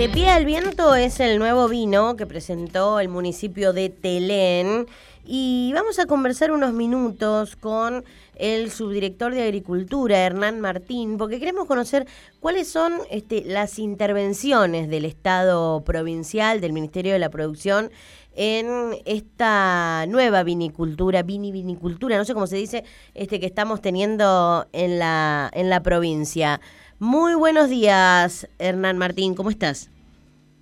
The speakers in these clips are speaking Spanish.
De pie al viento es el nuevo vino que presentó el municipio de Telén y vamos a conversar unos minutos con el subdirector de Agricultura, Hernán Martín, porque queremos conocer cuáles son este, las intervenciones del Estado provincial, del Ministerio de la Producción, en esta nueva vinicultura, vinivinicultura, no sé cómo se dice, este que estamos teniendo en la, en la provincia. Muy buenos días, Hernán Martín, ¿cómo estás?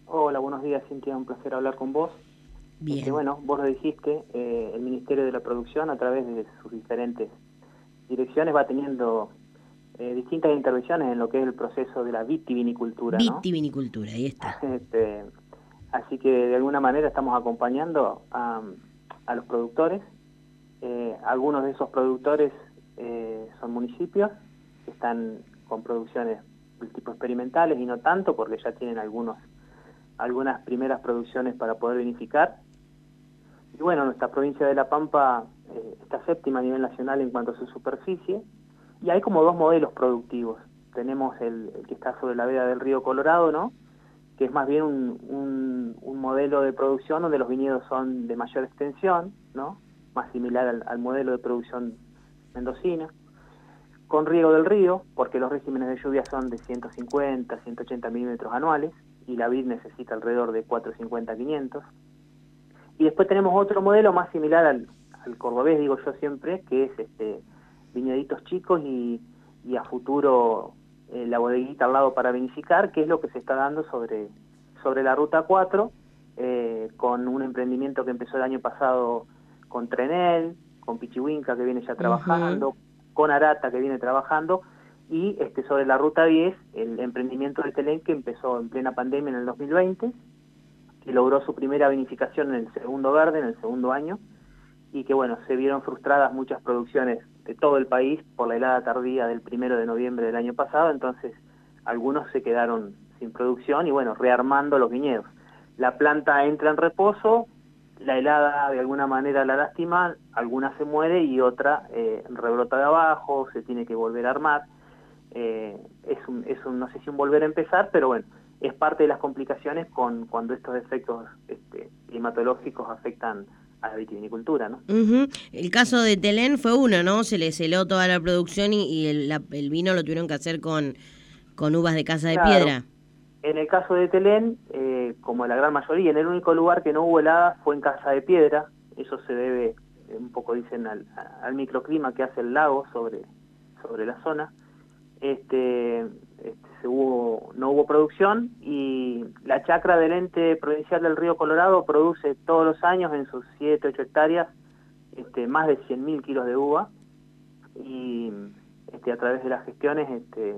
Hola, buenos días, Cintia, un placer hablar con vos. Bien. Este, bueno, vos lo dijiste, eh, el Ministerio de la Producción, a través de sus diferentes direcciones, va teniendo eh, distintas intervenciones en lo que es el proceso de la vitivinicultura. ¿no? Vitivinicultura, ahí está. Este, así que de alguna manera estamos acompañando a, a los productores. Eh, algunos de esos productores eh, son municipios que están con producciones del tipo experimentales y no tanto porque ya tienen algunos algunas primeras producciones para poder vinificar. Y bueno, nuestra provincia de La Pampa eh, está séptima a nivel nacional en cuanto a su superficie y hay como dos modelos productivos. Tenemos el, que está sobre la veda del río Colorado, ¿no? que es más bien un, modelo de producción donde los viñedos son de mayor extensión, ¿no? más similar al, al modelo de producción mendocina con riego del río, porque los regímenes de lluvia son de 150, 180 milímetros anuales, y la vid necesita alrededor de 450, 500. Y después tenemos otro modelo más similar al, al cordobés, digo yo siempre, que es este viñeditos chicos y, y a futuro eh, la bodeguita al lado para vinificar, que es lo que se está dando sobre, sobre la Ruta 4, eh, con un emprendimiento que empezó el año pasado con Trenel, con Pichihuinca que viene ya trabajando, uh -huh con Arata que viene trabajando y este sobre la ruta 10 el emprendimiento del Telén que empezó en plena pandemia en el 2020 que logró su primera vinificación en el segundo verde en el segundo año y que bueno se vieron frustradas muchas producciones de todo el país por la helada tardía del primero de noviembre del año pasado entonces algunos se quedaron sin producción y bueno rearmando los viñedos. La planta entra en reposo la helada de alguna manera la lastima, alguna se muere y otra eh, rebrota de abajo, se tiene que volver a armar. Eh, es, un, es un, no sé si un volver a empezar, pero bueno, es parte de las complicaciones con cuando estos efectos este, climatológicos afectan a la vitivinicultura, ¿no? Uh -huh. El caso de Telén fue uno, ¿no? Se le celó toda la producción y, y el, la, el, vino lo tuvieron que hacer con, con uvas de casa de claro. piedra. En el caso de Telén, eh, como la gran mayoría, en el único lugar que no hubo helada fue en Casa de Piedra. Eso se debe, un poco dicen, al, microclima que hace el lago sobre, sobre la zona. Este, este no hubo producción y la chacra del ente provincial del río Colorado produce todos los años en sus 7, 8 hectáreas este, más de 100.000 kilos de uva y este, a través de las gestiones este,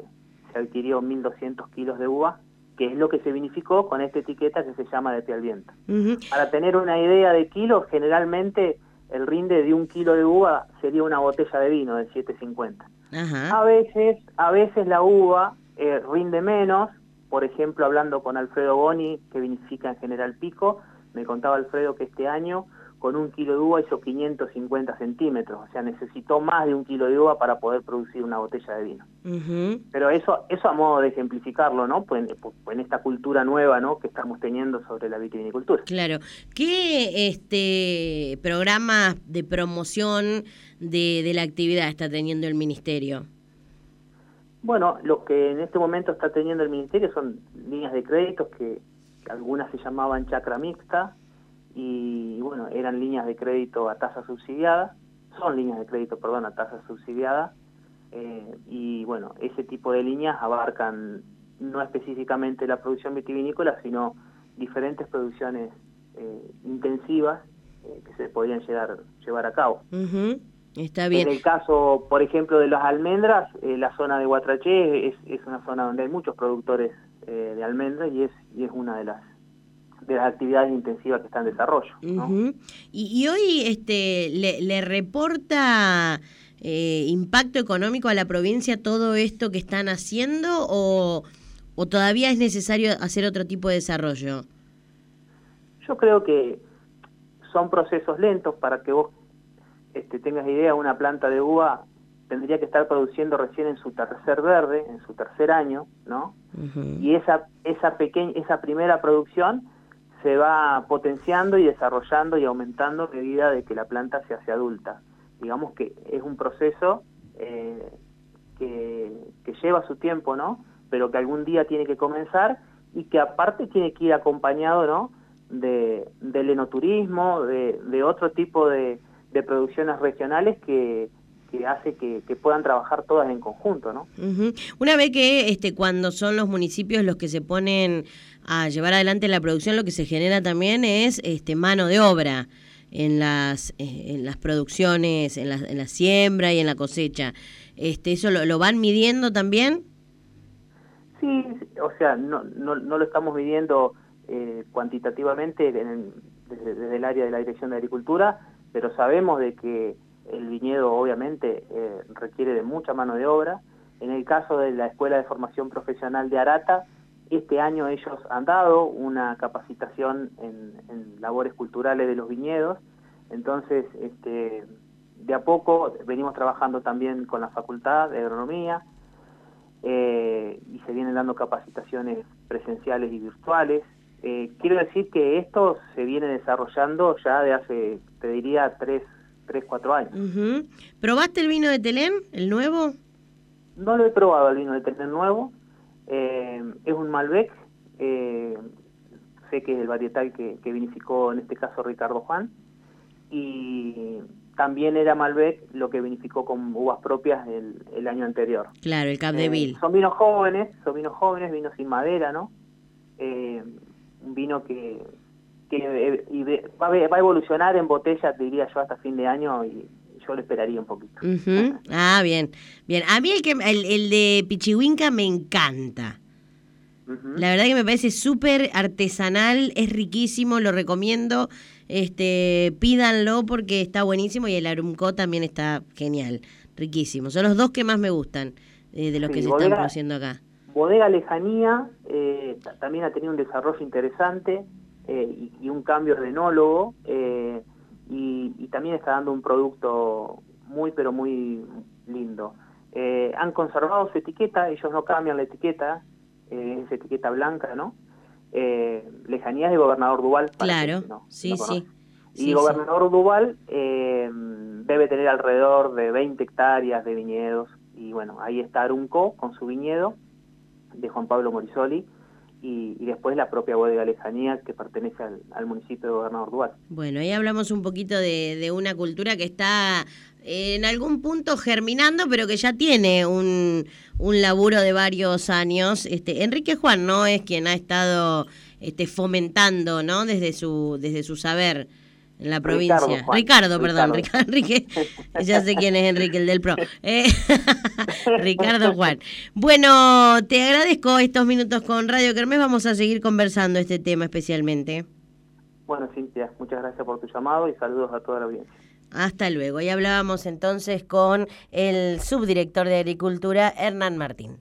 se adquirió 1.200 kilos de uva que es lo que se vinificó con esta etiqueta que se llama de pie al viento. Uh -huh. Para tener una idea de kilos, generalmente el rinde de un kilo de uva sería una botella de vino de 7.50. Uh -huh. A veces, a veces la uva eh, rinde menos, por ejemplo, hablando con Alfredo Boni, que vinifica en General Pico, me contaba Alfredo que este año con un kilo de uva hizo 550 centímetros, o sea, necesitó más de un kilo de uva para poder producir una botella de vino. Uh -huh. Pero eso, eso a modo de ejemplificarlo, ¿no? Pues en, pues en, esta cultura nueva, ¿no? Que estamos teniendo sobre la vitivinicultura. Claro. ¿Qué este programa de promoción de, de la actividad está teniendo el Ministerio? Bueno, lo que en este momento está teniendo el Ministerio son líneas de créditos que, que algunas se llamaban chacra mixta, y bueno, eran líneas de crédito a tasa subsidiada, son líneas de crédito, perdón, a tasa subsidiada, eh, y bueno, ese tipo de líneas abarcan no específicamente la producción vitivinícola, sino diferentes producciones eh, intensivas eh, que se podrían llegar, llevar a cabo. Uh -huh. Está bien. En el caso, por ejemplo, de las almendras, la zona de Guatraché es, es, una zona donde hay muchos productores de almendras y es, y es una de las de las actividades intensivas que están en desarrollo. ¿no? Uh -huh. y, y, hoy este le, le reporta eh, impacto económico a la provincia todo esto que están haciendo o, o todavía es necesario hacer otro tipo de desarrollo? Yo creo que son procesos lentos para que vos este, tengas idea, una planta de uva tendría que estar produciendo recién en su tercer verde, en su tercer año, ¿no? Y esa, esa, pequeña, esa primera producción se va potenciando y desarrollando y aumentando a medida de que la planta se hace adulta. Digamos que es un proceso eh, que, lleva su tiempo, ¿no? Pero que algún día tiene que comenzar y que aparte tiene que ir acompañado, ¿no? De, del enoturismo, de, de otro tipo de, de producciones regionales que, que hace que, puedan trabajar todas en conjunto, ¿no? Una vez que este, cuando son los municipios los que se ponen a llevar adelante la producción, lo que se genera también es este, mano de obra en las, eh, en las producciones, en la, en la siembra y en la cosecha. Este, ¿Eso lo, van midiendo también? Sí, o sea, no, no, no lo estamos midiendo eh, cuantitativamente desde, desde el área de la Dirección de Agricultura, pero sabemos de que el viñedo obviamente eh, requiere de mucha mano de obra. En el caso de la Escuela de Formación Profesional de Arata, este año ellos han dado una capacitación en, labores culturales de los viñedos, entonces este, de a poco venimos trabajando también con la Facultad de Agronomía eh, y se vienen dando capacitaciones presenciales y virtuales. Eh, quiero decir que esto se viene desarrollando ya de hace, te diría, tres 3, 4 años. ¿Probaste el vino de Telén, el nuevo? No lo he probado el vino de Telén nuevo. Eh, es un Malbec. Eh, sé que es el varietal que, vinificó en este caso Ricardo Juan. Y también era Malbec lo que vinificó con uvas propias el, año anterior. Claro, el Capdeville. Eh, son vinos jóvenes, son vinos jóvenes, vinos sin madera, ¿no? Eh, un vino que, que eh, va, a evolucionar en botella, diría yo, hasta fin de año y yo lo esperaría un poquito. Ah, bien, bien. A mí el, que, el, de Pichihuinca me encanta. La verdad que me parece súper artesanal, es riquísimo, lo recomiendo. Este, pídanlo porque está buenísimo y el Arumco también está genial, riquísimo. Son los dos que más me gustan eh, de los que se están produciendo acá. Bodega Lejanía eh, también ha tenido un desarrollo interesante. Eh, y, un cambio de enólogo eh, y, también está dando un producto muy pero muy lindo. Eh, han conservado su etiqueta, ellos no cambian la etiqueta, es etiqueta blanca, ¿no? lejanías de Gobernador Duval. Claro, sí, sí. Y Gobernador Duval debe tener alrededor de 20 hectáreas de viñedos y bueno, ahí está Arunco con su viñedo de Juan Pablo Morisoli y, después la propia bodega lejanía que pertenece al, municipio de Gobernador Duarte. Bueno, ahí hablamos un poquito de, una cultura que está en algún punto germinando, pero que ya tiene un, un laburo de varios años. Este, Enrique Juan no es quien ha estado este, fomentando, ¿no? Desde su, desde su saber en la provincia. Ricardo, perdón, Ricardo. Enrique, ya sé quién es Enrique, el del PRO. Eh, Ricardo Juan. Bueno, te agradezco estos minutos con Radio Kermés, vamos a seguir conversando este tema especialmente. Bueno, Cintia, muchas gracias por tu llamado y saludos a toda la audiencia. Hasta luego. Y hablábamos entonces con el subdirector de Agricultura, Hernán Martín.